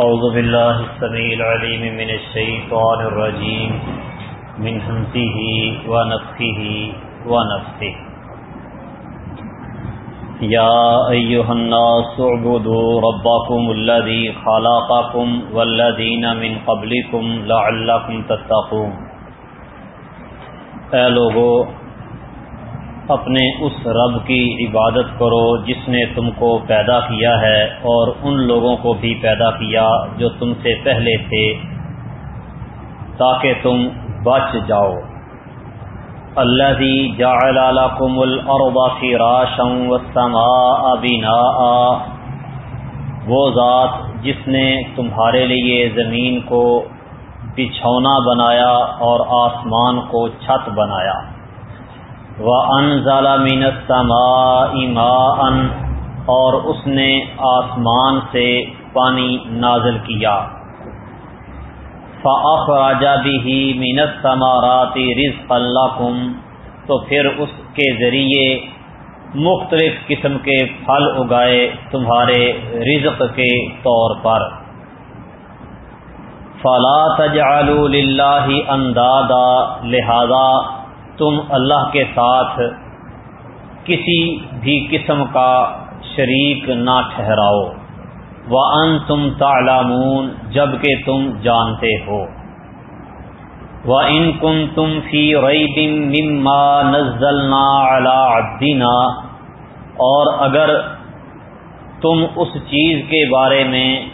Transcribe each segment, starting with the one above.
أعوذ بالله السميع العليم من الشيطان الرجيم، من همزه ونفخه ونفثه يا أيها الناس اعبدوا ربكم الذي خلقكم والذين من قبلكم لعلكم تتقون. اے لوگو اپنے اس رب کی عبادت کرو جس نے تم کو پیدا کیا ہے اور ان لوگوں کو بھی پیدا کیا جو تم سے پہلے تھے، تاکہ تم بچ جاؤ۔ اللہ دی جم الربا فراشا والسماء بناء۔ وہ ذات جس نے تمہارے لیے زمین کو بچھونا بنایا اور آسمان کو چھت بنایا۔ وہ ان ضالع ماء اور اس نے آسمان سے پانی نازل کیا۔ فعف راجا بھی مینت سماراتی رز اللہ تو پھر اس کے ذریعے مختلف قسم کے پھل اگائے تمہارے رزق کے طور پر۔ فلا تجعلوا للہ اندادا لہذا تم اللہ کے ساتھ کسی بھی قسم کا شریک نہ ٹھہراؤ۔ و ان تم تالامون جبکہ تم جانتے ہو۔ و ان کم تم فی رئی مما نزلنا علا اور اگر تم اس چیز کے بارے میں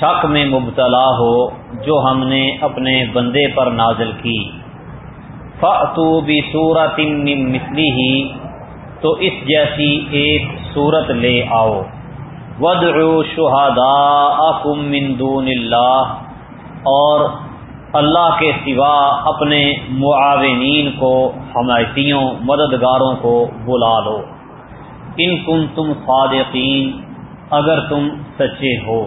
شک میں مبتلا ہو جو ہم نے اپنے بندے پر نازل کی۔ فاتو بھی صورت مسلی ہی تو اس جیسی ایک صورت لے آؤ۔ ود شہادا من دون اللہ اور اللہ کے سوا اپنے معاونین کو، حمایتیوں، مددگاروں کو بلا لو۔ ان کم تم صادقین، اگر تم سچے ہو۔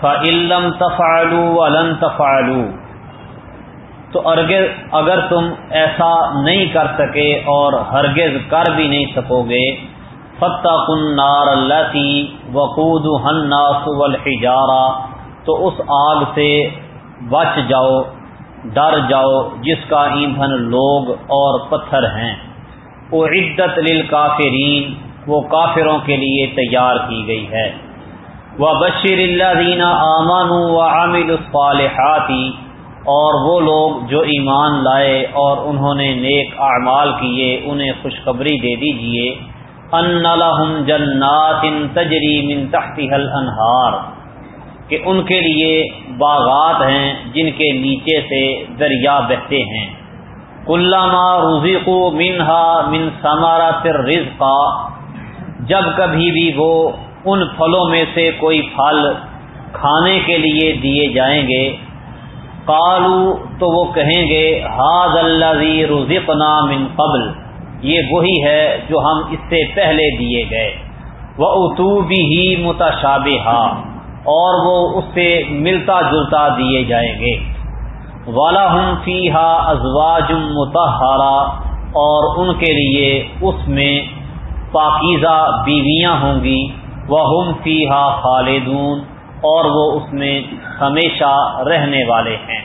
فعلم تفعلو ولن تفعلو تو ارگز اگر تم ایسا نہیں کر سکے اور ہرگز کر بھی نہیں سکو گے فتح کن نار اللہ وقود ہناس والحجارہ تو اس آگ سے بچ جاؤ، ڈر جاؤ، جس کا ایندھن لوگ اور پتھر ہیں۔ وہ عدت للکافرین وہ کافروں کے لیے تیار کی گئی ہے۔ وہ بشیر اللہ دینا آمان و عامل الصالحاتی اور وہ لوگ جو ایمان لائے اور انہوں نے نیک اعمال کیے، انہیں خوشخبری دے دیجیے ان لہم جنات تجری من تحتها الانہار کہ ان کے لیے باغات ہیں جن کے نیچے سے دریا بہتے ہیں۔ علامہ رزیق منہا من سمارا رزقا جب کبھی بھی وہ ان پھلوں میں سے کوئی پھل کھانے کے لیے دیے جائیں گے قالو تو وہ کہیں گے ہاد اللہ رزقنا من قبل. یہ وہی ہے جو ہم اس سے پہلے دیے گئے۔ وہ اتوبی ہی متشابہ اور وہ اس سے ملتا جلتا دیے جائیں گے۔ والا ہم فی ہا ازواج متحرہ اور ان کے لیے اس میں پاکیزہ بیویاں ہوں گی۔ وہ ہم فی ہا خالدون۔ اور وہ اس میں ہمیشہ رہنے والے ہیں۔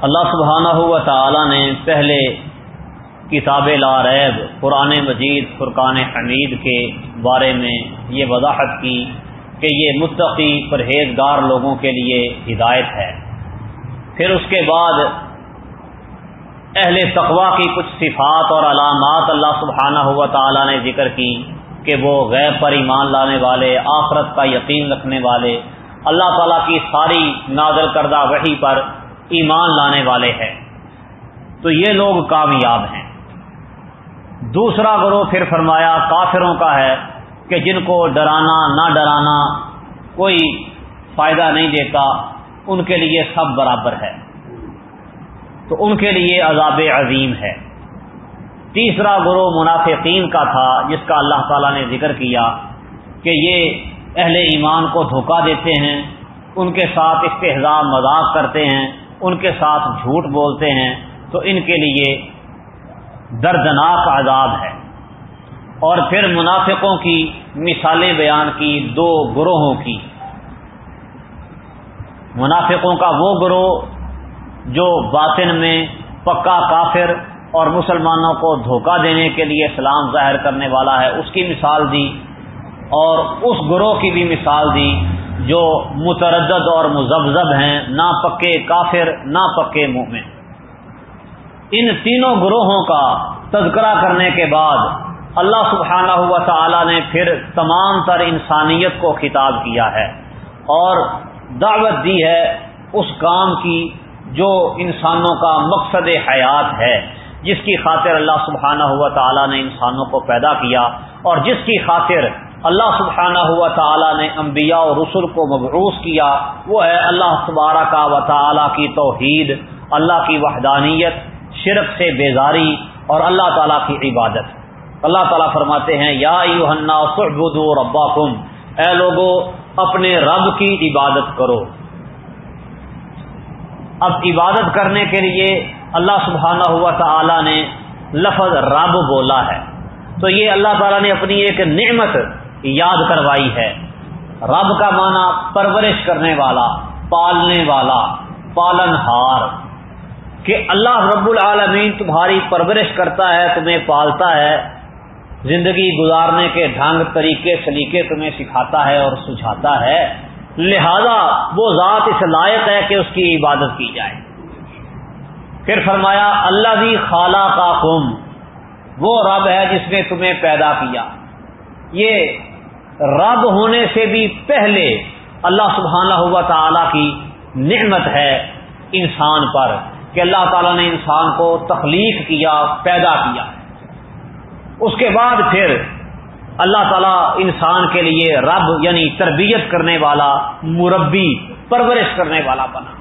اللہ سبحانہ ہوا تعالی نے پہلے کتاب لا ریب قرآن مجید، فرقان حمید کے بارے میں یہ وضاحت کی کہ یہ متقی پرہیزگار لوگوں کے لیے ہدایت ہے۔ پھر اس کے بعد اہل تقوا کی کچھ صفات اور علامات اللہ سبحانہ ہوا تعالیٰ نے ذکر کی کہ وہ غیب پر ایمان لانے والے، آخرت کا یقین رکھنے والے، اللہ تعالیٰ کی ساری نازل کردہ وحی پر ایمان لانے والے ہیں۔ تو یہ لوگ کامیاب ہیں۔ دوسرا گروہ پھر فرمایا، کافروں کا ہے کہ جن کو ڈرانا نہ ڈرانا کوئی فائدہ نہیں دیتا، ان کے لیے سب برابر ہے۔ تو ان کے لیے عذاب عظیم ہے۔ تیسرا گروہ منافقین کا تھا، جس کا اللہ تعالیٰ نے ذکر کیا کہ یہ اہل ایمان کو دھوکہ دیتے ہیں، ان کے ساتھ استحضاء مذاق کرتے ہیں، ان کے ساتھ جھوٹ بولتے ہیں، تو ان کے لیے دردناک عذاب ہے۔ اور پھر منافقوں کی مثالیں بیان کی دو گروہوں کی۔ منافقوں کا وہ گروہ جو باطن میں پکا کافر اور مسلمانوں کو دھوکہ دینے کے لیے اسلام ظاہر کرنے والا ہے، اس کی مثال دی۔ اور اس گروہ کی بھی مثال دی جو متردد اور مزبزب ہیں، نہ پکے کافر، نہ پکے مومن۔ ان تینوں گروہوں کا تذکرہ کرنے کے بعد اللہ سبحانہ ہوا تعالی نے پھر تمام تر انسانیت کو خطاب کیا ہے۔ اور دعوت دی ہے اس کام کی جو انسانوں کا مقصد حیات ہے، جس کی خاطر اللہ سبحانہ ہوا تعالیٰ نے انسانوں کو پیدا کیا اور جس کی خاطر اللہ سبحانہ ہوا تعالیٰ نے انبیاء اور رسول کو مبعوث کیا، وہ ہے اللہ تبارہ کا و تعالیٰ کی توحید، اللہ کی وحدانیت، شرک سے بیزاری اور اللہ تعالیٰ کی عبادت۔ اللہ تعالیٰ فرماتے ہیں، یا ربا کم اے لوگو، اپنے رب کی عبادت کرو۔ اب عبادت کرنے کے لیے اللہ سبحانہ ہوا تعالی نے لفظ رب بولا ہے۔ تو یہ اللہ تعالیٰ نے اپنی ایک نعمت یاد کروائی ہے۔ رب کا معنی پرورش کرنے والا، پالنے والا، پالن ہار۔ کہ اللہ رب العالمین تمہاری پرورش کرتا ہے، تمہیں پالتا ہے، زندگی گزارنے کے ڈھنگ، طریقے، سلیقے تمہیں سکھاتا ہے اور سجھاتا ہے۔ لہذا وہ ذات اس لائق ہے کہ اس کی عبادت کی جائے۔ پھر فرمایا، اللہ بھی خالہ کا کم وہ رب ہے جس نے تمہیں پیدا کیا۔ یہ رب ہونے سے بھی پہلے اللہ سبحانہ ہوا تعالی کی نعمت ہے انسان پر، کہ اللہ تعالیٰ نے انسان کو تخلیق کیا، پیدا کیا۔ اس کے بعد پھر اللہ تعالیٰ انسان کے لیے رب یعنی تربیت کرنے والا، مربی، پرورش کرنے والا بنا۔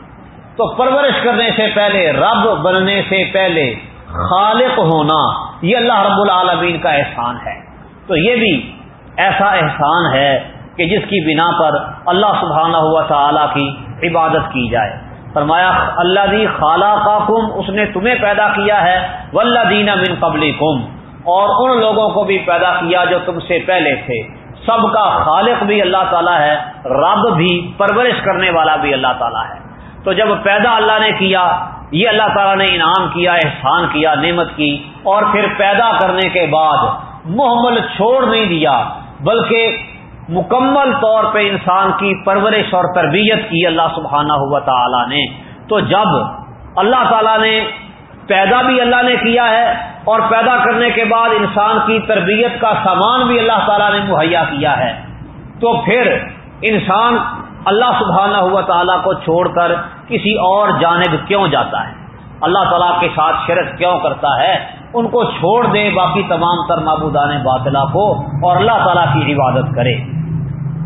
تو پرورش کرنے سے پہلے، رب بننے سے پہلے خالق ہونا، یہ اللہ رب العالمین کا احسان ہے۔ تو یہ بھی ایسا احسان ہے کہ جس کی بنا پر اللہ سبحانہ ہوا تعالی کی عبادت کی جائے۔ فرمایا اللہ دی خالہ کا کم اس نے تمہیں پیدا کیا ہے۔ ولہ دینا من قبلی کم اور ان لوگوں کو بھی پیدا کیا جو تم سے پہلے تھے۔ سب کا خالق بھی اللہ تعالیٰ ہے، رب بھی، پرورش کرنے والا بھی اللہ تعالیٰ ہے۔ تو جب پیدا اللہ نے کیا، یہ اللہ تعالیٰ نے انعام کیا، احسان کیا، نعمت کی۔ اور پھر پیدا کرنے کے بعد محمل چھوڑ نہیں دیا، بلکہ مکمل طور پہ انسان کی پرورش اور تربیت کی اللہ سبحانہ ہوا تعالیٰ نے۔ تو جب اللہ تعالیٰ نے پیدا بھی اللہ نے کیا ہے اور پیدا کرنے کے بعد انسان کی تربیت کا سامان بھی اللہ تعالیٰ نے مہیا کیا ہے۔ تو پھر انسان اللہ سبحانہ ہوا تعالیٰ کو چھوڑ کر کسی اور جانب کیوں جاتا ہے؟ اللہ تعالیٰ کے ساتھ شرک کیوں کرتا ہے؟ ان کو چھوڑ دے باقی تمام تر معبودان باطلا کو اور اللہ تعالیٰ کی عبادت کرے۔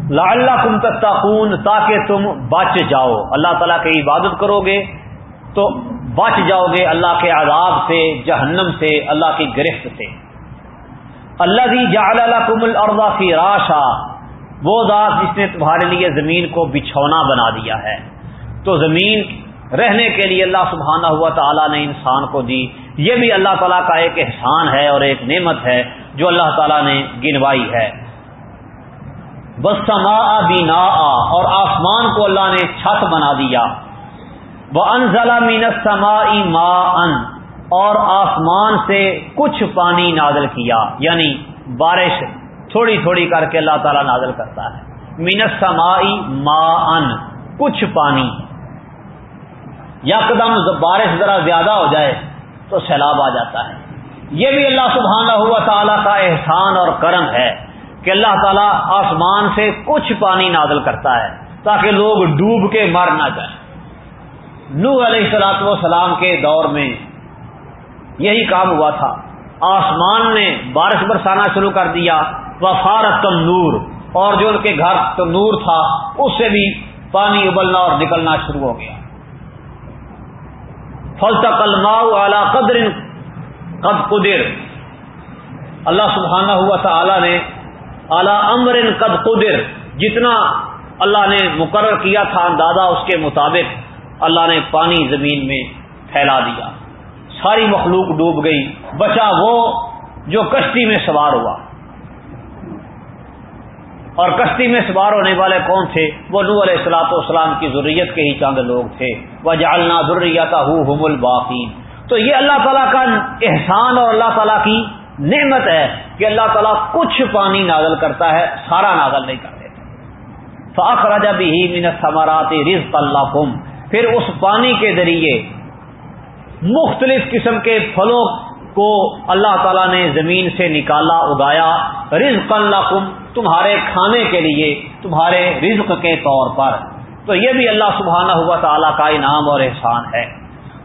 لا اللہ کم تختون تاکہ تم بچ جاؤ۔ اللہ تعالیٰ کی عبادت کرو گے۔ تو بچ جاؤ گے اللہ کے عذاب سے، جہنم سے، اللہ کی گرفت سے۔ اللہ دی جعل لکم الارض فی راشا وہ ذات جس نے تمہارے لیے زمین کو بچھونا بنا دیا ہے۔ تو زمین رہنے کے لیے اللہ سبحانہ ہوا تعالیٰ نے انسان کو دی۔ یہ بھی اللہ تعالیٰ کا ایک احسان ہے اور ایک نعمت ہے جو اللہ تعالیٰ نے گنوائی ہے۔ بس سما بینا اور آسمان کو اللہ نے چھت بنا دیا۔ وہ انزلہ مینت سما ما ان اور آسمان سے کچھ پانی نازل کیا یعنی بارش تھوڑی تھوڑی کر کے اللہ تعالیٰ نازل کرتا ہے۔ مینس سمائی ما ان کچھ پانی۔ یکدم بارش ذرا زیادہ ہو جائے تو سیلاب آ جاتا ہے۔ یہ بھی اللہ سبحانہ ہوا تعالیٰ کا احسان اور کرم ہے کہ اللہ تعالیٰ آسمان سے کچھ پانی نازل کرتا ہے تاکہ لوگ ڈوب کے مر نہ جائیں۔ نو علیہ السلاط وسلام کے دور میں یہی کام ہوا تھا۔ آسمان نے بارش برسانا شروع کر دیا۔ وفارت نور اور جو ان کے گھر تو نور تھا، اس سے بھی پانی ابلنا اور نکلنا شروع ہو گیا۔ فل تک اعلی قدر قد قدر۔ اللہ سبحانہ ہوا تھا اعلیٰ نے اعلی امر قد قدر۔ جتنا اللہ نے مقرر کیا تھا اندازہ اس کے مطابق۔ اللہ نے پانی زمین میں پھیلا دیا۔ ساری مخلوق ڈوب گئی، بچا وہ جو کشتی میں سوار ہوا۔ اور کشتی میں سوار ہونے والے کون تھے؟ وہ نو علیہ السلاط والسلام کی ضروریت کے ہی چند لوگ تھے۔ وہ جالنا ضروریات ہم الباقی تو یہ اللہ تعالیٰ کا احسان اور اللہ تعالیٰ کی نعمت ہے کہ اللہ تعالیٰ کچھ پانی نازل کرتا ہے، سارا نازل نہیں کرتے۔ فاخ راجا بھی منت ثمارات رزق اللہ پھر اس پانی کے ذریعے مختلف قسم کے پھلوں کو اللہ تعالیٰ نے زمین سے نکالا، اگایا۔ رزق اللہ تمہارے کھانے کے لیے، تمہارے رزق کے طور پر۔ تو یہ بھی اللہ سبحانہ ہوا تعالیٰ کا انعام اور احسان ہے۔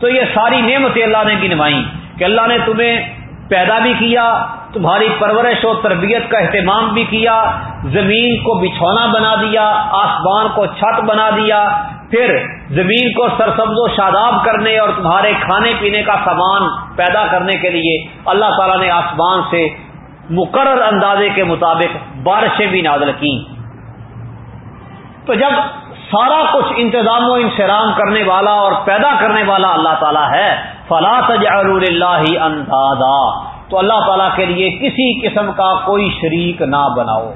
تو یہ ساری نعمتیں اللہ نے گنوائی کہ اللہ نے تمہیں پیدا بھی کیا، تمہاری پرورش و تربیت کا اہتمام بھی کیا، زمین کو بچھونا بنا دیا، آسمان کو چھت بنا دیا پھر زمین کو سرسبز و شاداب کرنے اور تمہارے کھانے پینے کا سامان پیدا کرنے کے لیے اللہ تعالیٰ نے آسمان سے مقرر اندازے کے مطابق بارشیں بھی نازل کی تو جب سارا کچھ انتظام و انسرام کرنے والا اور پیدا کرنے والا اللہ تعالیٰ ہے، فلا تجعلوا اللہ اندازا تو اللہ تعالیٰ کے لیے کسی قسم کا کوئی شریک نہ بناؤ۔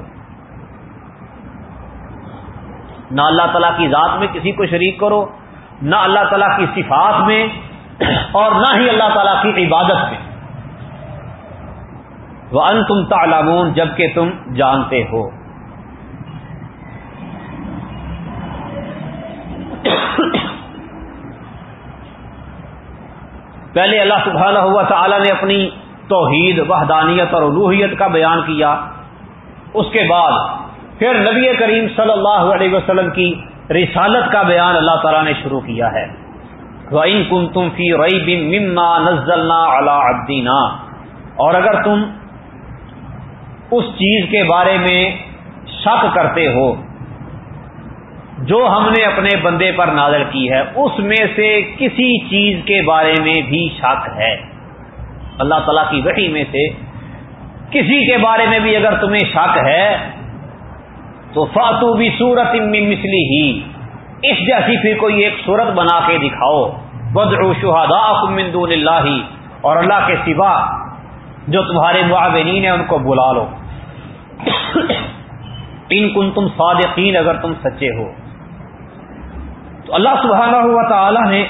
نہ اللہ تعالیٰ کی ذات میں کسی کو شریک کرو، نہ اللہ تعالیٰ کی صفات میں، اور نہ ہی اللہ تعالیٰ کی عبادت میں۔ وہ ان تم تالمون جبکہ تم جانتے ہو۔ پہلے اللہ سبحانہ ہوا تعالی نے اپنی توحید، وحدانیت اور الوحیت کا بیان کیا۔ اس کے بعد پھر نبی کریم صلی اللہ علیہ وسلم کی رسالت کا بیان اللہ تعالیٰ نے شروع کیا ہے۔ وَإِن كُنتُم فِي رَيْبٍ مِّمَّا نَزَّلْنَا عَلَىٰ عَبْدِنَا۔ اور اگر تم اس چیز کے بارے میں شک کرتے ہو، جو ہم نے اپنے بندے پر نازل کی ہے، اس میں سے کسی چیز کے بارے میں بھی شک ہے۔ اللہ تعالیٰ کی وحی میں سے کسی کے بارے میں بھی اگر تمہیں شک ہے تو فاتو بھی سورت مسلی ہی اس جیسی پھر کوئی ایک صورت بنا کے دکھاؤ۔ بدر شہادا من دون اللہ اور اللہ کے سوا جو تمہارے معاونین ہیں ان کو بلا لو۔ ان کن تم صادقین اگر تم سچے ہو۔ تو اللہ سبحانہ ہوا تعالی نے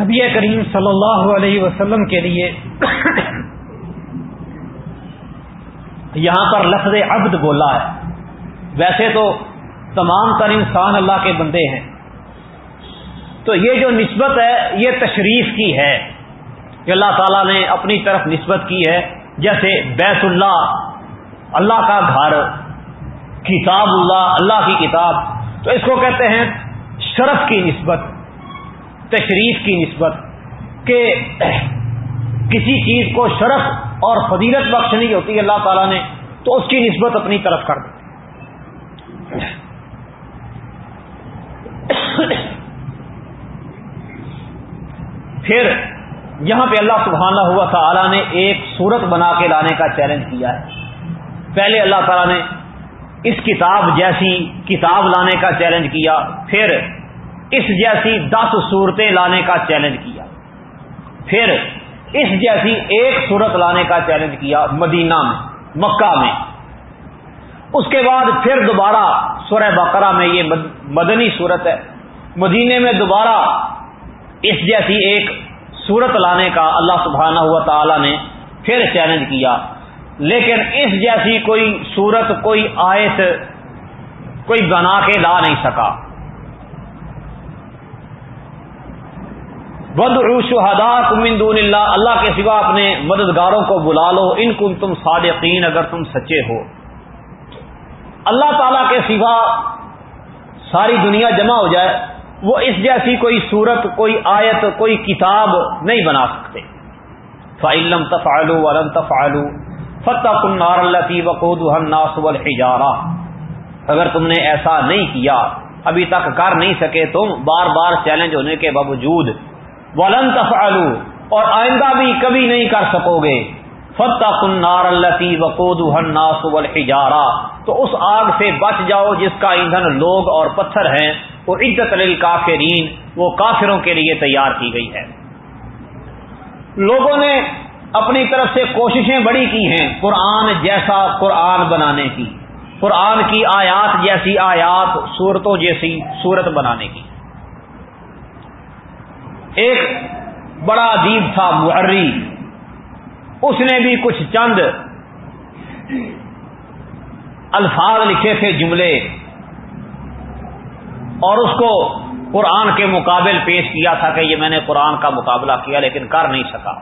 نبی کریم صلی اللہ علیہ وسلم کے لیے یہاں پر لفظ عبد بولا ہے۔ ویسے تو تمام تر انسان اللہ کے بندے ہیں۔ تو یہ جو نسبت ہے، یہ تشریف کی ہے۔ کہ اللہ تعالیٰ نے اپنی طرف نسبت کی ہے۔ جیسے بیت اللہ اللہ کا گھر، کتاب اللہ اللہ کی کتاب۔ تو اس کو کہتے ہیں شرف کی نسبت۔ تشریف کی نسبت کہ کسی چیز کو شرف اور فضیلت بخشنی ہوتی ہے اللہ تعالیٰ نے تو اس کی نسبت اپنی طرف کر دی۔ پھر یہاں پہ اللہ سبحانہ ہوا تعالیٰ نے ایک صورت بنا کے لانے کا چیلنج کیا ہے۔ پہلے اللہ تعالیٰ نے اس کتاب جیسی کتاب لانے کا چیلنج کیا، پھر اس جیسی دس صورتیں لانے کا چیلنج کیا۔ پھر اس جیسی ایک صورت لانے کا چیلنج کیا مدینہ میں، مکہ میں۔ اس کے بعد پھر دوبارہ سورہ بقرہ میں یہ مدنی صورت ہے۔ مدینے میں دوبارہ اس جیسی ایک صورت لانے کا اللہ سبحانہ ہوا تعالی نے پھر چیلنج کیا۔ لیکن اس جیسی کوئی صورت، کوئی آیت، کوئی بنا کے لا نہیں سکا۔ ود من دون اللہ اللہ کے سوا اپنے مددگاروں کو بلا لو۔ ان کن تم صادقین، اگر تم سچے ہو۔ اللہ تعالی کے سوا ساری دنیا جمع ہو جائے، وہ اس جیسی کوئی صورت، کوئی آیت، کوئی کتاب نہیں بنا سکتے۔ فعلم تفعلو ولم تفعلو فتح النار اللہ وقود الناس والحجارہ اگر تم نے ایسا نہیں کیا، ابھی تک کر نہیں سکے تم، بار بار چیلنج ہونے کے باوجود ولن تفعلو اور آئندہ بھی کبھی نہیں کر سکو گے۔ فتح کنار التی وقود الناس والحجارہ تو اس آگ سے بچ جاؤ جس کا ایندھن لوگ اور پتھر ہیں۔ وہ عزت الکافرین وہ کافروں کے لیے تیار کی گئی ہے۔ لوگوں نے اپنی طرف سے کوششیں بڑی کی ہیں، قرآن جیسا قرآن بنانے کی۔ قرآن کی آیات جیسی آیات، صورتوں جیسی صورت بنانے کی۔ ایک بڑا ادیب تھا محری اس نے بھی کچھ چند الفاظ لکھے تھے جملے اور اس کو قرآن کے مقابل پیش کیا تھا کہ یہ میں نے قرآن کا مقابلہ کیا لیکن کر نہیں سکا۔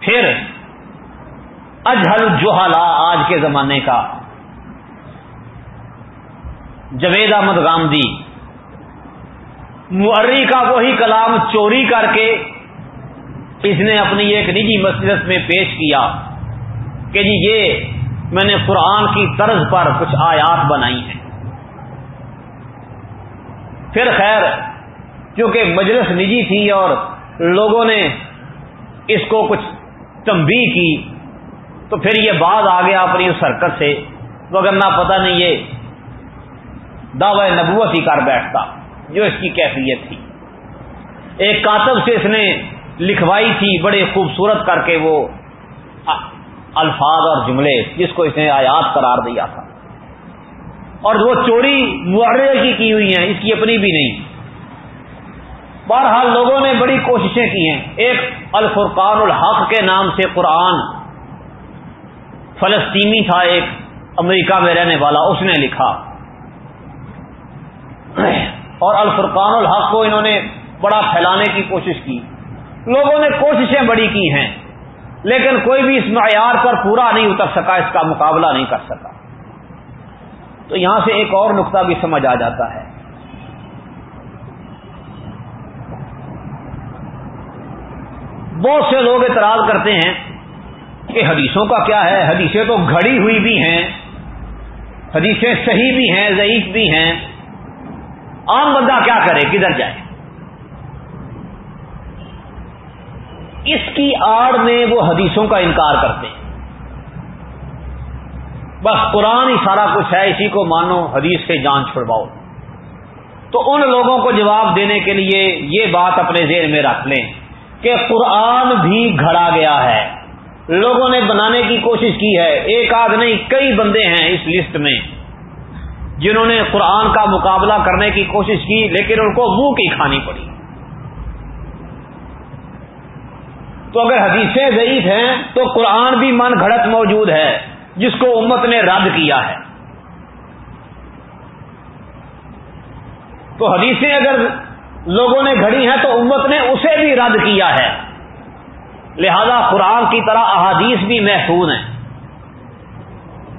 پھر اجہل جوہلا آج کے زمانے کا۔ جوید احمد گاندھی معری کا وہی کلام چوری کر کے اس نے اپنی ایک نجی مسجد میں پیش کیا کہ جی یہ میں نے قرآن کی طرز پر کچھ آیات بنائی ہیں۔ پھر خیر کیونکہ مجلس نجی تھی اور لوگوں نے اس کو کچھ تمبی کی، تو پھر یہ بعد آ گیا اپنی اس حرکت سے۔ مگر نہ پتہ نہیں، یہ دعوی نبوت ہی کر بیٹھتا۔ جو اس کی کیفیت تھی۔ ایک کاتب سے اس نے لکھوائی تھی بڑے خوبصورت کر کے وہ الفاظ اور جملے جس کو اس نے آیات قرار دیا تھا۔ اور وہ چوری معرے کی کی ہوئی ہیں، اس کی اپنی بھی نہیں۔ بہرحال لوگوں نے بڑی کوششیں کی ہیں۔ ایک الفرقان الحق کے نام سے قرآن فلسطینی تھا، ایک امریکہ میں رہنے والا، اس نے لکھا۔ اور الفرقان الحق کو انہوں نے بڑا پھیلانے کی کوشش کی۔ لوگوں نے کوششیں بڑی کی ہیں، لیکن کوئی بھی اس معیار پر پورا نہیں اتر سکا، اس کا مقابلہ نہیں کر سکا۔ تو یہاں سے ایک اور نقطہ بھی سمجھ آ جاتا ہے۔ بہت سے لوگ اعتراض کرتے ہیں کہ حدیثوں کا کیا ہے، حدیثیں تو گھڑی ہوئی بھی ہیں، حدیثیں صحیح بھی ہیں، ضعیف بھی ہیں۔ عام بندہ کیا کرے؟ کدھر جائے؟ اس کی آڑ میں وہ حدیثوں کا انکار کرتے ہیں۔ بس قرآن ہی سارا کچھ ہے، اسی کو مانو، حدیث سے جان چھڑواؤ۔ تو ان لوگوں کو جواب دینے کے لیے یہ بات اپنے ذہن میں رکھ لیں کہ قرآن بھی گھڑا گیا ہے۔ لوگوں نے بنانے کی کوشش کی ہے۔ ایک آدھ نہیں، کئی بندے ہیں اس لسٹ میں۔ جنہوں نے قرآن کا مقابلہ کرنے کی کوشش کی، لیکن ان کو منہ کی کھانی پڑی۔ تو اگر حدیثیں ضعیف ہیں، تو قرآن بھی من گھڑت موجود ہے، جس کو امت نے رد کیا ہے۔ تو حدیثیں اگر لوگوں نے گھڑی ہیں، تو امت نے اسے بھی رد کیا ہے۔ لہذا قرآن کی طرح احادیث بھی محفوظ ہیں۔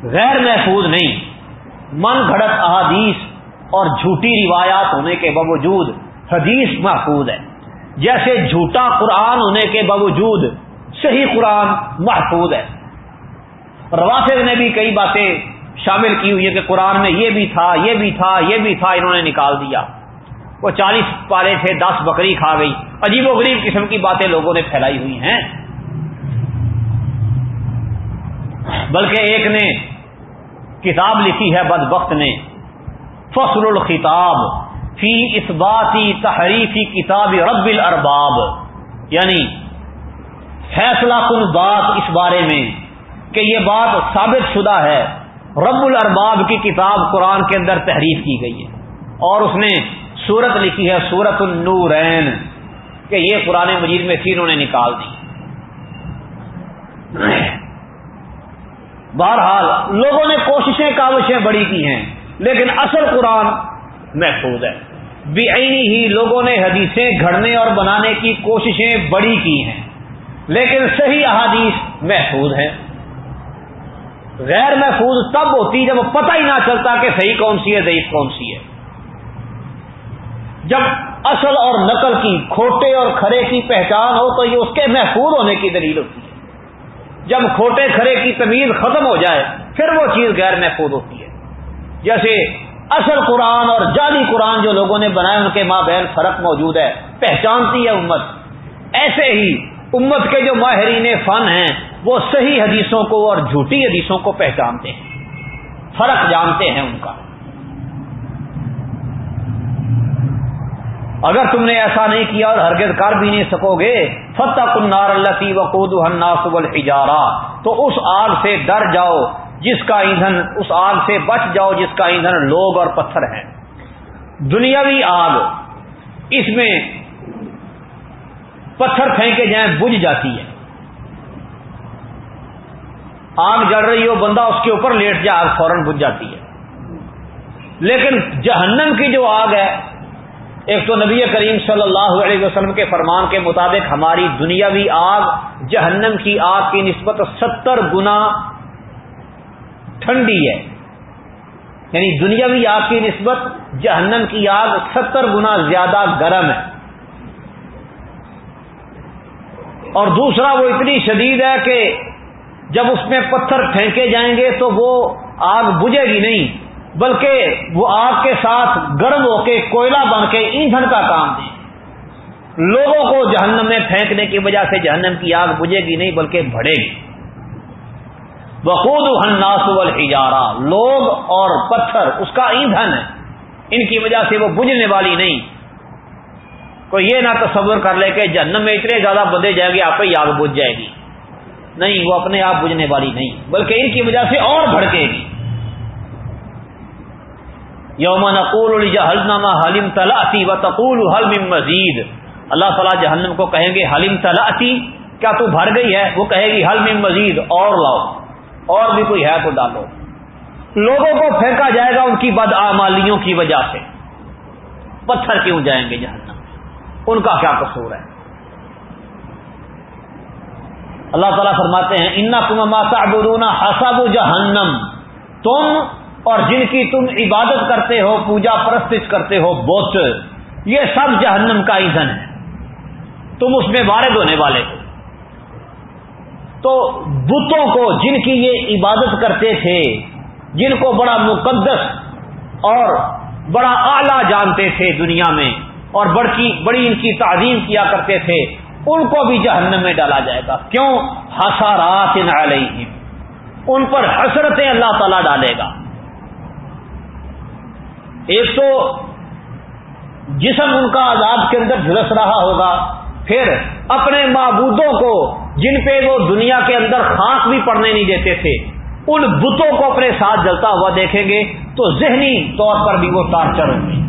غیر محفوظ نہیں۔ من گھڑت احادیث اور جھوٹی روایات ہونے کے باوجود حدیث محفوظ ہے۔ جیسے جھوٹا قرآن ہونے کے باوجود صحیح قرآن محفوظ ہے۔ روافظ نے بھی کئی باتیں شامل کی ہوئی ہے کہ قرآن میں یہ بھی تھا، یہ بھی تھا، یہ بھی تھا، انہوں نے نکال دیا۔ وہ چالیس پارے تھے، دس بکری کھا گئی۔ عجیب و غریب قسم کی باتیں لوگوں نے پھیلائی ہوئی ہیں۔ بلکہ ایک نے کتاب لکھی ہے بد بخت نے۔ فصل الخطاب فی اس باتی تحریفی کتاب رب الارباب۔ یعنی فیصلہ کن بات اس بارے میں کہ یہ بات ثابت شدہ ہے۔ رب الارباب کی کتاب قرآن کے اندر تحریف کی گئی ہے۔ اور اس نے سورت لکھی ہے سورت النورین کہ یہ قرآن مجید میں تھی، انہوں نے نکال دی۔ بہرحال لوگوں نے کوششیں کاوشیں بڑی کی ہیں، لیکن اصل قرآن محفوظ ہے۔ بے ہی لوگوں نے حدیثیں گھڑنے اور بنانے کی کوششیں بڑی کی ہیں، لیکن صحیح احادیث محفوظ ہے غیر محفوظ تب ہوتی جب پتہ ہی نہ چلتا کہ صحیح کون سی ہے، ضعیف کون سی ہے۔ جب اصل اور نقل کی کھوٹے اور کھڑے کی پہچان ہو تو یہ اس کے محفوظ ہونے کی دلیل ہوتی ہے۔ جب کھوٹے کھڑے کی تمیز ختم ہو جائے، پھر وہ چیز غیر محفوظ ہوتی ہے۔ جیسے اصل قرآن اور جعلی قرآن جو لوگوں نے بنائے، ان کے ماں بہن فرق موجود ہے، پہچانتی ہے امت۔ ایسے ہی امت کے جو ماہرین فن ہیں، وہ صحیح حدیثوں کو اور جھوٹی حدیثوں کو پہچانتے ہیں۔ فرق جانتے ہیں ان کا۔ اگر تم نے ایسا نہیں کیا اور ہرگز کر بھی نہیں سکو گے فتح کنار اللہ کی وقود تو اس آگ سے ڈر جاؤ، جس کا ایندھن، اس آگ سے بچ جاؤ جس کا ایندھن لوگ اور پتھر ہیں۔ دنیاوی آگ، اس میں پتھر پھینکے جائیں، بجھ جاتی ہے۔ آگ جل رہی ہو، بندہ اس کے اوپر لیٹ جائے، آگ فوراً بجھ جاتی ہے۔ لیکن جہنم کی جو آگ ہے ایک تو نبی کریم صلی اللہ علیہ وسلم کے فرمان کے مطابق ہماری دنیاوی آگ جہنم کی آگ کی نسبت ستر گنا ٹھنڈی ہے۔ یعنی دنیاوی آگ کی نسبت جہنم کی آگ ستر گنا زیادہ گرم ہے۔ اور دوسرا وہ اتنی شدید ہے کہ جب اس میں پتھر پھینکے جائیں گے تو وہ آگ بجھے گی نہیں۔ بلکہ وہ آگ کے ساتھ گرم ہو کے کوئلہ بن کے ایندھن کا کام دیں لوگوں کو جہنم میں پھینکنے کی وجہ سے جہنم کی آگ بجھے گی نہیں، بلکہ بڑھے گی۔ بخود ہناس الحجارہ لوگ اور پتھر، اس کا ایندھن ہے۔ ان کی وجہ سے وہ بجھنے والی نہیں۔ کوئی یہ نہ تصور کر لے کہ جہنم میں اتنے زیادہ بدے جائے گی آپ ہی آگ بجھ جائے گی۔ نہیں، وہ اپنے آپ بجھنے والی نہیں، بلکہ ان کی وجہ سے اور بھڑکے گی۔ یوم نقول جہنما حلیم تلاسی و تقول حلم مزید۔ اللہ تعالیٰ جہنم کو کہیں گے حلیم تلاسی کیا تو بھر گئی ہے؟ وہ کہے گی حلم مزید، اور لاؤ، اور بھی کوئی ہے تو ڈالو۔ لوگوں کو پھینکا جائے گا ان کی بد آمالیوں کی وجہ سے۔ پتھر کیوں جائیں گے جہنم؟ ان کا کیا قصور ہے؟ اللہ تعالیٰ فرماتے ہیں انا تم ماسا برونا حساب جہنم۔ تم اور جن کی تم عبادت کرتے ہو، پوجا پرست کرتے ہو، بت، یہ سب جہنم کا ایندھن ہے۔ تم اس میں وارد ہونے والے ہو۔ تو بتوں کو، جن کی یہ عبادت کرتے تھے، جن کو بڑا مقدس اور بڑا اعلی جانتے تھے دنیا میں، اور بڑی بڑی ان کی تعظیم کیا کرتے تھے، ان کو بھی جہنم میں ڈالا جائے گا۔ کیوں؟ حسارات ان پر حسرتیں اللہ تعالی ڈالے گا۔ ایک تو جسم ان کا عذاب کے اندر جھلس رہا ہوگا، پھر اپنے معبودوں کو، جن پہ وہ دنیا کے اندر خاص بھی پڑنے نہیں دیتے تھے، ان بتوں کو اپنے ساتھ جلتا ہوا دیکھیں گے تو ذہنی طور پر بھی وہ ٹارچر ہوں گے۔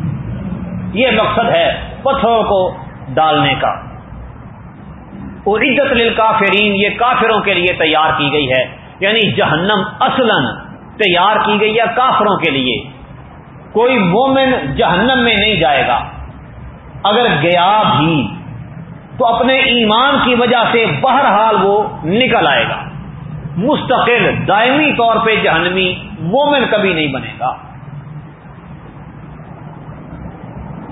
یہ مقصد ہے پتھروں کو ڈالنے کا۔ اور عزت لل کافرین یہ کافروں کے لیے تیار کی گئی ہے یعنی جہنم اصلاً تیار کی گئی ہے کافروں کے لیے۔ کوئی مومن جہنم میں نہیں جائے گا۔ اگر گیا بھی، تو اپنے ایمان کی وجہ سے بہرحال وہ نکل آئے گا۔ مستقل، دائمی طور پہ جہنمی مومن کبھی نہیں بنے گا۔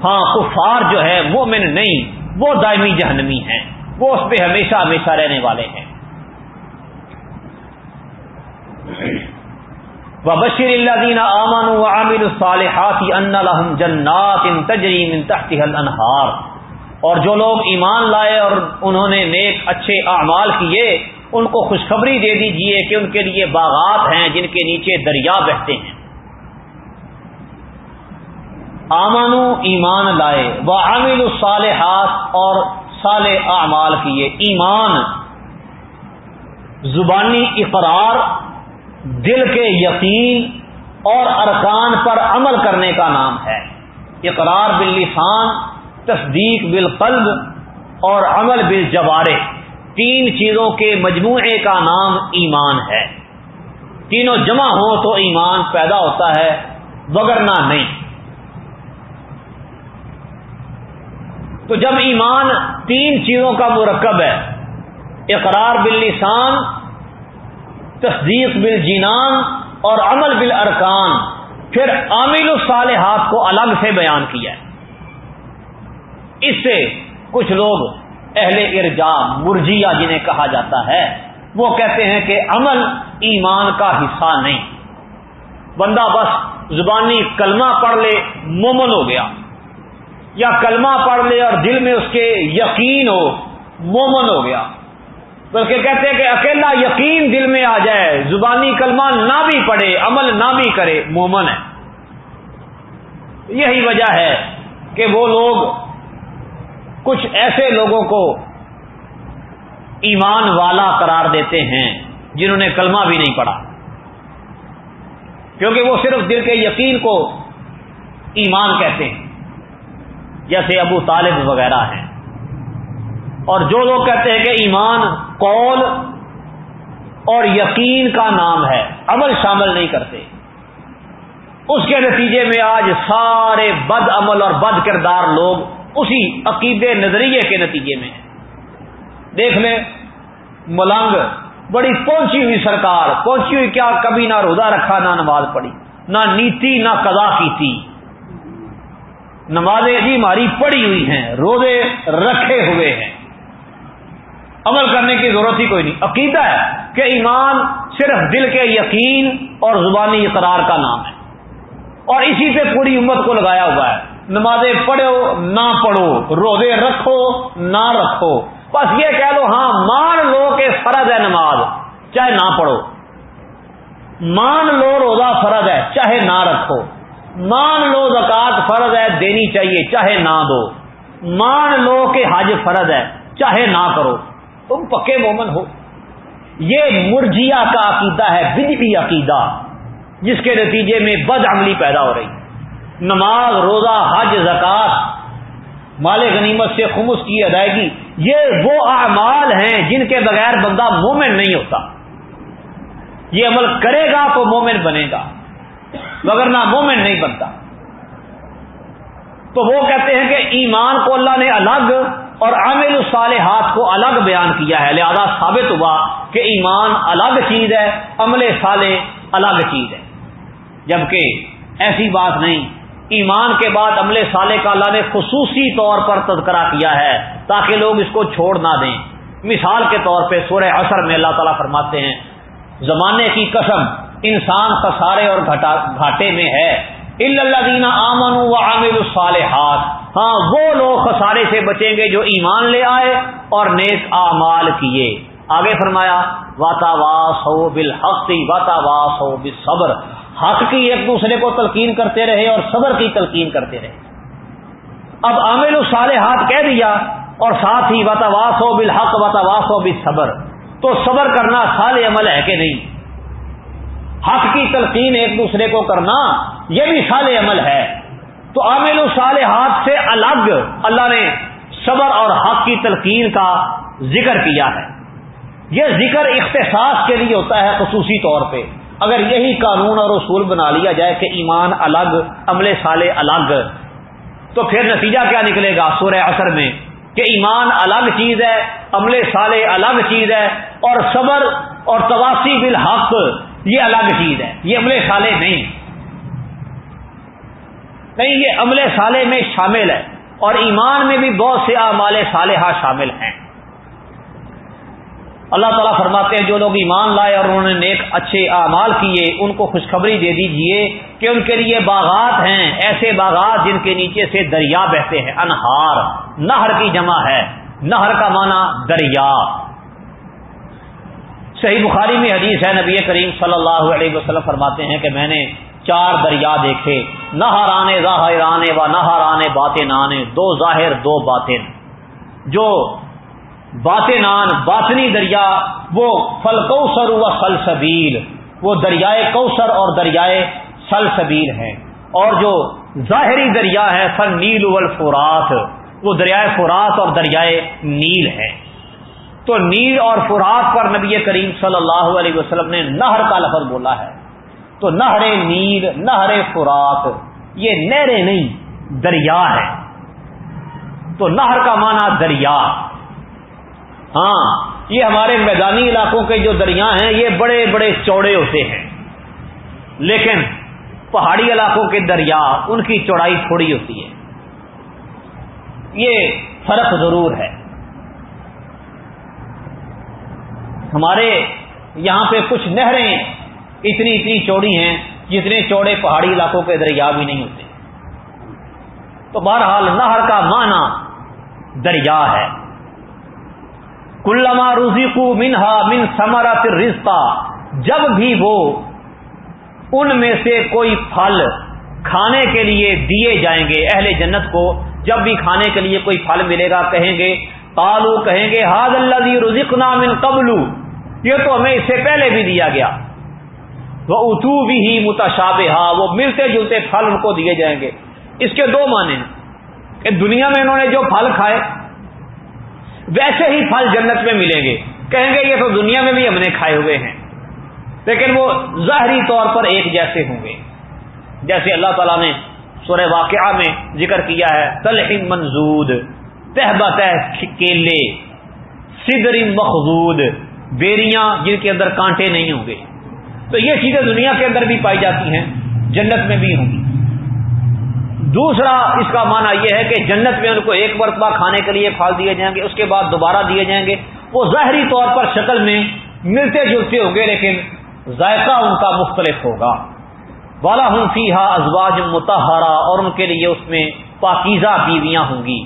ہاں کفار جو ہے، مومن نہیں، وہ دائمی جہنمی ہیں۔ وہ اس پہ ہمیشہ ہمیشہ رہنے والے ہیں۔ بشیر اللہ دینا امن و عامر الصالحات ان لهم جنات تجری من تحتها الانہار اور جو لوگ ایمان لائے اور انہوں نے نیک اچھے اعمال کیے، ان کو خوشخبری دے دیجیے کہ ان کے لیے باغات ہیں جن کے نیچے دریا بہتے ہیں۔ آمن ایمان لائے۔ وہ عامل الصالحات اور صالح اعمال کیے۔ ایمان، زبانی اقرار دل کے یقین اور ارکان پر عمل کرنے کا نام ہے۔ اقرار باللسان، تصدیق بالقلب اور عمل بالجوارے تین چیزوں کے مجموعے کا نام ایمان ہے۔ تینوں جمع ہو تو ایمان پیدا ہوتا ہے وگرنا نہیں۔ تو جب ایمان تین چیزوں کا مرکب ہے، اقرار باللسان تصدیق بل جینان اور عمل بل ارکان پھر عامل الصالحات کو الگ سے بیان کیا اس سے کچھ لوگ اہل ارجا مرجیا جنہیں کہا جاتا ہے، وہ کہتے ہیں کہ عمل ایمان کا حصہ نہیں۔ بندہ بس زبانی کلمہ پڑھ لے، مومن ہو گیا۔ یا کلمہ پڑھ لے اور دل میں اس کے یقین ہو، مومن ہو گیا۔ بلکہ کہتے ہیں کہ اکیلا یقین دل میں آ جائے، زبانی کلمہ نہ بھی پڑے عمل نہ بھی کرے، مومن ہے۔ یہی وجہ ہے کہ وہ لوگ کچھ ایسے لوگوں کو ایمان والا قرار دیتے ہیں جنہوں نے کلمہ بھی نہیں پڑھا۔ کیونکہ وہ صرف دل کے یقین کو ایمان کہتے ہیں، جیسے ابو طالب وغیرہ ہیں۔ اور جو لوگ کہتے ہیں کہ ایمان، قول اور یقین کا نام ہے، عمل شامل نہیں کرتے۔ اس کے نتیجے میں آج سارے بد عمل اور بد کردار لوگ اسی عقیدے نظریے کے نتیجے میں دیکھ لیں، ملنگ، بڑی پہنچی ہوئی سرکار، پہنچی ہوئی کیا کبھی نہ روزہ رکھا، نہ نماز پڑھی، نہ نیتی، نہ قضا کی تھی۔ نمازیں جی ہماری پڑی ہوئی ہیں، روزے رکھے ہوئے ہیں۔ عمل کرنے کی ضرورت ہی کوئی نہیں۔ عقیدہ ہے کہ ایمان صرف دل کے یقین اور زبانی اقرار کا نام ہے۔ اور اسی پہ پوری امت کو لگایا ہوا ہے۔ نمازیں پڑھو، نہ پڑھو۔ روزے رکھو، نہ رکھو۔ بس یہ کہہ لو ہاں مان لو کہ فرض ہے نماز، چاہے نہ پڑھو۔ مان لو روزہ فرض ہے، چاہے نہ رکھو۔ مان لو زکات فرض ہے، دینی چاہیے، چاہے نہ دو۔ مان لو کہ حج فرض ہے، چاہے نہ کرو۔ تم پکے مومن ہو۔ یہ مرجیا کا عقیدہ ہے بجلی عقیدہ، جس کے نتیجے میں بد عملی پیدا ہو رہی۔ نماز، روزہ، حج زکات مال غنیمت سے خمس کی ادائیگی، یہ وہ اعمال ہیں جن کے بغیر بندہ مومن نہیں ہوتا۔ یہ عمل کرے گا تو مومن بنے گا، مگر نہ مومن نہیں بنتا۔ تو وہ کہتے ہیں کہ ایمان کو اللہ نے الگ اور عامل الصالحات کو الگ بیان کیا ہے۔ لہذا ثابت ہوا کہ ایمان الگ چیز ہے، عمل صالح الگ چیز ہے۔ جبکہ ایسی بات نہیں، ایمان کے بعد عمل صالح کا اللہ نے خصوصی طور پر تذکرہ کیا ہے تاکہ لوگ اس کو چھوڑ نہ دیں۔ مثال کے طور پہ سورہ اثر میں اللہ تعالیٰ فرماتے ہیں، زمانے کی قسم انسان خسارے اور گھاٹے میں ہے۔ اللہ دینا آمن و عامر الصالحات۔ ہاں وہ لوگ خسارے سے بچیں گے جو ایمان لے آئے اور نیک اعمال کیے۔ آگے فرمایا واتا واس ہو بالحق واتا واس ہو بصبر حق کی ایک دوسرے کو تلقین کرتے رہے اور صبر کی تلقین کرتے رہے۔ اب عامل الصالحات کہہ دیا اور ساتھ ہی واتا واس ہو بالحق واتا واس ہو بصبر تو صبر کرنا سال عمل ہے کہ نہیں؟ حق کی تلقین ایک دوسرے کو کرنا، یہ بھی سال عمل ہے۔ تو عامل صالحات سے الگ اللہ نے صبر اور حق کی تلقین کا ذکر کیا ہے۔ یہ ذکر اختصاص کے لیے ہوتا ہے خصوصی طور پہ۔ اگر یہی قانون اور اصول بنا لیا جائے کہ ایمان الگ، عمل سال الگ، تو پھر نتیجہ کیا نکلے گا سورہ اثر میں؟ کہ ایمان الگ چیز ہے، عمل سال الگ چیز ہے اور صبر اور تواسی بالحق یہ الگ چیز ہے، یہ عمل سالے نہیں۔ نہیں، یہ عمل سالے میں شامل ہے اور ایمان میں بھی بہت سے اعمال صالحہ شامل ہیں۔ اللہ تعالیٰ فرماتے ہیں، جو لوگ ایمان لائے اور انہوں نے نیک اچھے اعمال کیے، ان کو خوشخبری دے دیجیے کہ ان کے لیے باغات ہیں۔ ایسے باغات جن کے نیچے سے دریا بہتے ہیں، انہار، نہر کی جمع ہے۔ نہر کا معنی دریا۔ صحیح بخاری میں حدیث ہے، نبی کریم صلی اللہ علیہ وسلم فرماتے ہیں کہ میں نے چار دریا دیکھے، نہ رانے ظاہرانے و نہ رانے باتیں نانے دو ظاہر، دو باطن۔ جو باتیں نان، باطنی دریا، وہ فل کوسر و سل سبیل وہ دریائے کوسر اور دریائے سل سبیل ہیں۔ اور جو ظاہری دریا ہے فل نیل فرات وہ دریائے فرات اور دریائے نیل ہے تو نیل اور فرات پر نبی کریم صلی اللہ علیہ وسلم نے نہر کا لفظ بولا ہے۔ تو نہر نیل، نہر فرات، یہ نہریں نہیں، دریا ہے۔ تو نہر کا معنی دریا۔ ہاں یہ ہمارے میدانی علاقوں کے جو دریا ہیں، یہ بڑے بڑے چوڑے ہوتے ہیں۔ لیکن پہاڑی علاقوں کے دریا، ان کی چوڑائی تھوڑی ہوتی ہے۔ یہ فرق ضرور ہے۔ ہمارے یہاں پہ کچھ نہریں اتنی اتنی چوڑی ہیں جتنے چوڑے پہاڑی علاقوں کے دریا بھی نہیں ہوتے۔ تو بہرحال نہر کا معنی دریا ہے۔ کلما روزی کو منہا من سمرا رشتہ جب بھی وہ ان میں سے کوئی پھل کھانے کے لیے دیے جائیں گے اہل جنت کو، جب بھی کھانے کے لیے کوئی پھل ملے گا کہیں گے تالو کہیں گے ہاد اللہ رزق نام قبلو یہ تو ہمیں اس سے پہلے بھی دیا گیا۔ وہ اتو بھی ہی متشاب وہ ملتے جلتے پھل ان کو دیے جائیں گے۔ اس کے دو معنی ہیں۔ کہ دنیا میں انہوں نے جو پھل کھائے، ویسے ہی پھل جنت میں ملیں گے۔ کہیں گے یہ تو دنیا میں بھی ہم نے کھائے ہوئے ہیں۔ لیکن وہ ظاہری طور پر ایک جیسے ہوں گے۔ جیسے اللہ تعالیٰ نے سورہ واقعہ میں ذکر کیا ہے تلحم منزود تہبت کیلے سدر مخزود بیریاں جن کے اندر کانٹے نہیں ہوں گے۔ تو یہ چیزیں دنیا کے اندر بھی پائی جاتی ہیں، جنت میں بھی ہوں گی۔ دوسرا اس کا معنی یہ ہے کہ جنت میں ان کو ایک مرتبہ کھانے کے لیے پھل دیے جائیں گے، اس کے بعد دوبارہ دیے جائیں گے۔ وہ ظاہری طور پر شکل میں ملتے جلتے ہوں گے، لیکن ذائقہ ان کا مختلف ہوگا۔ والا ہوں فی ازواج متحرہ اور ان کے لیے اس میں پاکیزہ بیویاں ہوں گی۔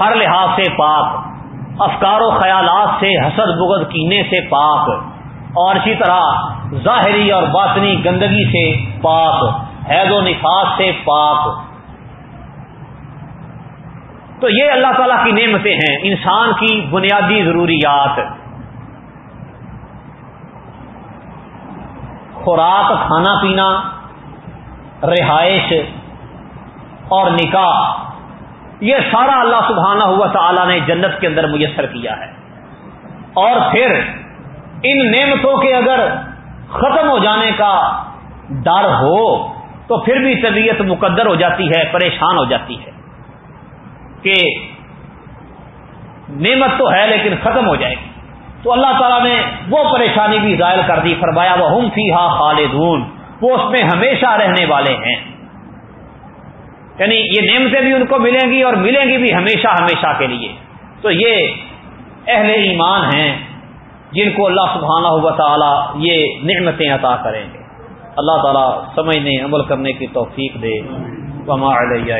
ہر لحاظ سے پاک۔ افکار و خیالات سے، حسد بغد کینے سے پاک۔ اور اسی طرح ظاہری اور باطنی گندگی سے پاک، حید و نفاذ سے پاک۔ تو یہ اللہ تعالیٰ کی نعمتیں ہیں، انسان کی بنیادی ضروریات۔ خوراک، کھانا پینا، رہائش اور نکاح۔ یہ سارا اللہ سبحانہ ہوا تعالیٰ نے جنت کے اندر میسر کیا ہے۔ اور پھر ان نعمتوں کے اگر ختم ہو جانے کا ڈر ہو تو پھر بھی طبیعت مقدر ہو جاتی ہے، پریشان ہو جاتی ہے کہ نعمت تو ہے لیکن ختم ہو جائے گی۔ تو اللہ تعالیٰ نے وہ پریشانی بھی ظاہر کر دی، فرمایا وہ ہم فی ہا خالدون۔ وہ اس میں ہمیشہ رہنے والے ہیں۔ یعنی یہ نعمتیں بھی ان کو ملیں گی اور ملیں گی بھی ہمیشہ ہمیشہ کے لیے۔ تو یہ اہل ایمان ہیں جن کو اللہ سبحانہ ہوا تعالیٰ یہ نعمتیں عطا کریں گے۔ اللہ تعالیٰ سمجھنے، عمل کرنے کی توفیق دے۔ وما علیہ